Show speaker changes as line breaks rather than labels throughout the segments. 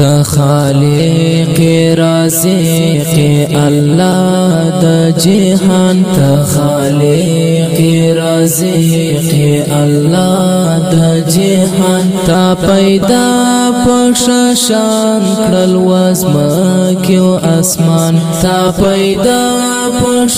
ته خالق رازق الله د جهان ته خالق رازق الله د جهان ته پیدا پښ شان کړل واسما کیو اسمان ته پیدا پښ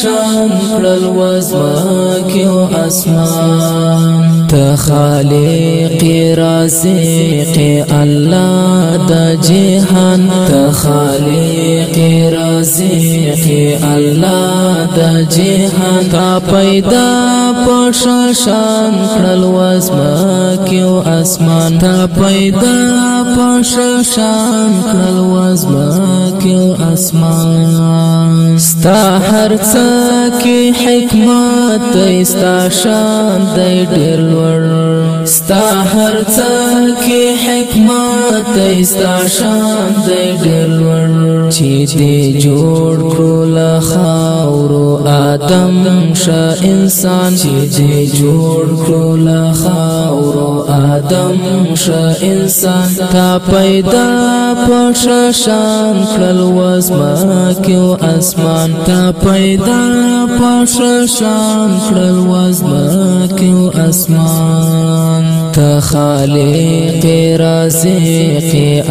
شان کړل واسما کیو اسمان تخالق رازق الله د جهان تخالق رازق الله د جهان تا پیدا پښ شان کړل واسما کیو اسمان تا پیدا پښ شان کړل واسما کیو اسمان ستا هر څه کې حکمت ستا شان د ډېر ور ستا هر څه کې حکمت ستا شان دی ډېر ور چې دې جوړ کړو لا خاورو ادم شا انسان چې دې جوړ کړو لا خاورو ادم شا انسان تا پیدا پښ شان کړل وسما کې اسمان تا پیدا پښ شان کړل وسما کې اسمان انسان تا خالق رازق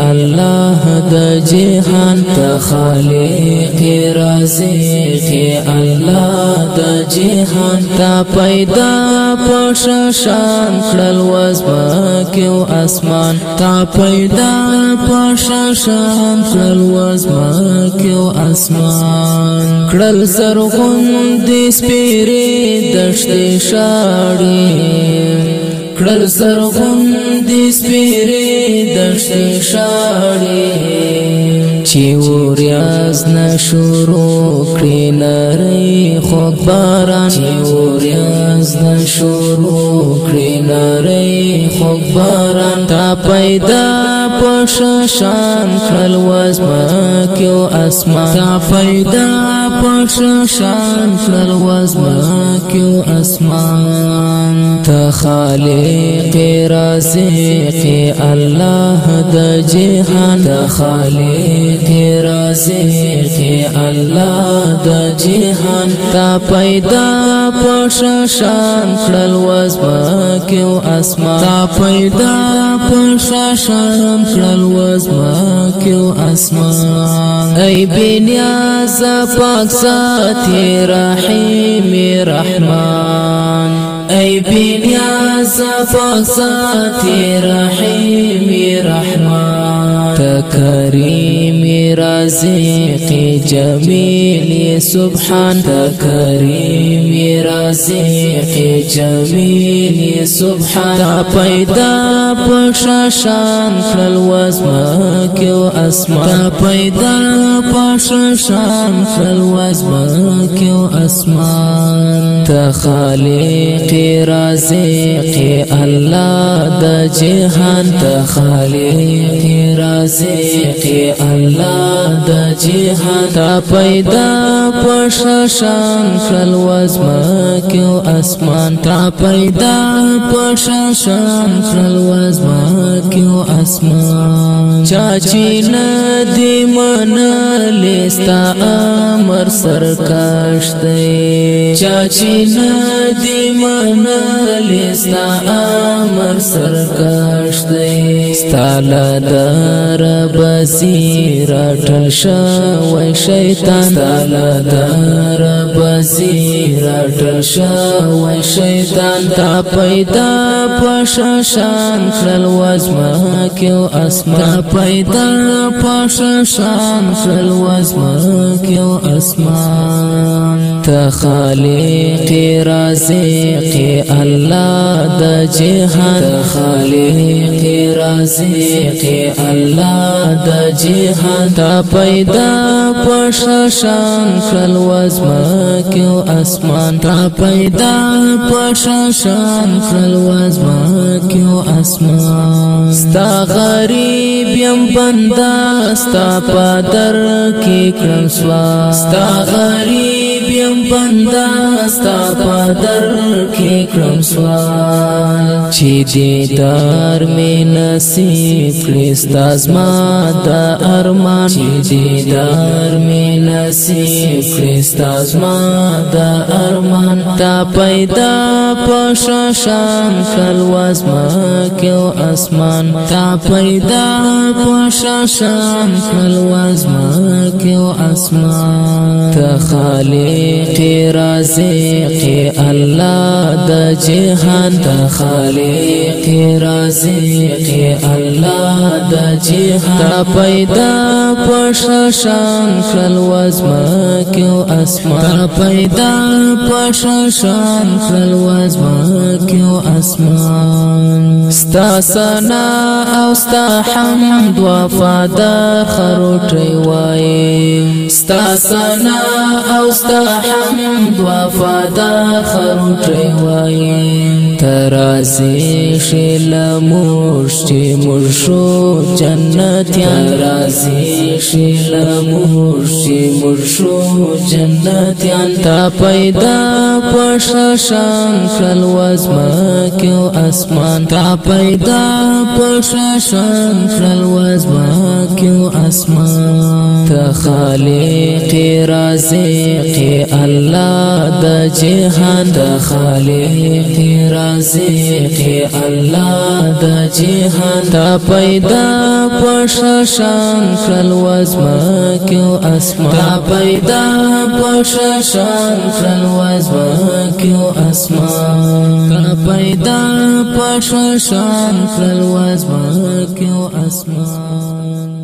الله د جهان تا خالق رازق الله د جهان تا پیدا پوش شان کړل وسما کیو اسمان تا پیدا پوش شان کړل وسما کیو اسمان کړل زرغون د سپیره دشت شاړي کړل زرغون دې سپېرې دښتې شاړې چې وریاز نشورو کړې نری خو باران چې وریاز نشورو کړې نری خو باران تا پیدا پښ شان خل واسما کېو اسمان تا پیدا پښ شان کړل وزما کیو اسمان ته خالق رازق الله د جهان ته خالق رازق رازق اللہ دا جیحان تا پیدا پوش شان کړل وزما کېو اسمان تا پیدا پوش شان کړل وزما کېو اسمان ای بنیاز پاک ساتی رحیم رحمان ای بنیاز پاک ساتی رحیم رحمان تکریم رحمان رازق جمیل سبحان کریم رازق جمیل سبحان پیدا پښا شان خل وزما کېو اسمان پیدا پښا شان خل وزما کېو اسمان ته خالق رازق الله د جهان ته خالق رازق الله د جهاد پیدا پښشان کل وزما کیو اسمان تا پیدا پښشان کل وزما کیو اسمان چاچی ندی من لستا امر سرکاش دی چاچی ندی من لستا امر سرکاش دی ستاله در بسی راټل رټشا وای شیطان تعالی دار بزی رټشا وای شیطان تا پیدا پښ شان خل وزما کیو اسما پیدا پښ شان خل وزما کیو اسمان ته خالق رازق الله د جهان خالق رازق الله د جهان پیدا پښشان کل وزما کیو اسمان را پیدا پښشان کل وزما کیو اسمان ستا غریب یم بندا ستا پادر کې کړم سوا ستا غریب یم بندا ستا پادر کې کرم سوال چې دې دار مې نصیب کړې ستا زما د ارمان چې دې دار مې نصیب کړې ستا زما د ارمان تا پیدا پښه شام خلواز ما کې اسمان تا پیدا پښه شام خلواز ما کې اسمان ته خالق خالق رازق الله د جهان د خالق رازق الله د جهان پیدا پښشان خل وزما کیو اسمان پیدا پښشان خل وزما کیو اسمان ستا سنا او ستا حمد وفادار خروټي وای ستا سنا او ستا حمید وفادا خروټ وای تراسی شل موش چې مرشو جنت تراسی شل موش چې مرشو جنت انت پیدا پښ شان کل وزما کیو اسمان تا پیدا پښ شان کل وزما کیو اسمان ته خالق رازق الله د جهان د خالق رازق الله د جهان د پیدا پښشان خل وزما کیو اسمان د پیدا پښشان خل وزما کیو اسمان د پیدا پښشان خل وزما کیو اسمان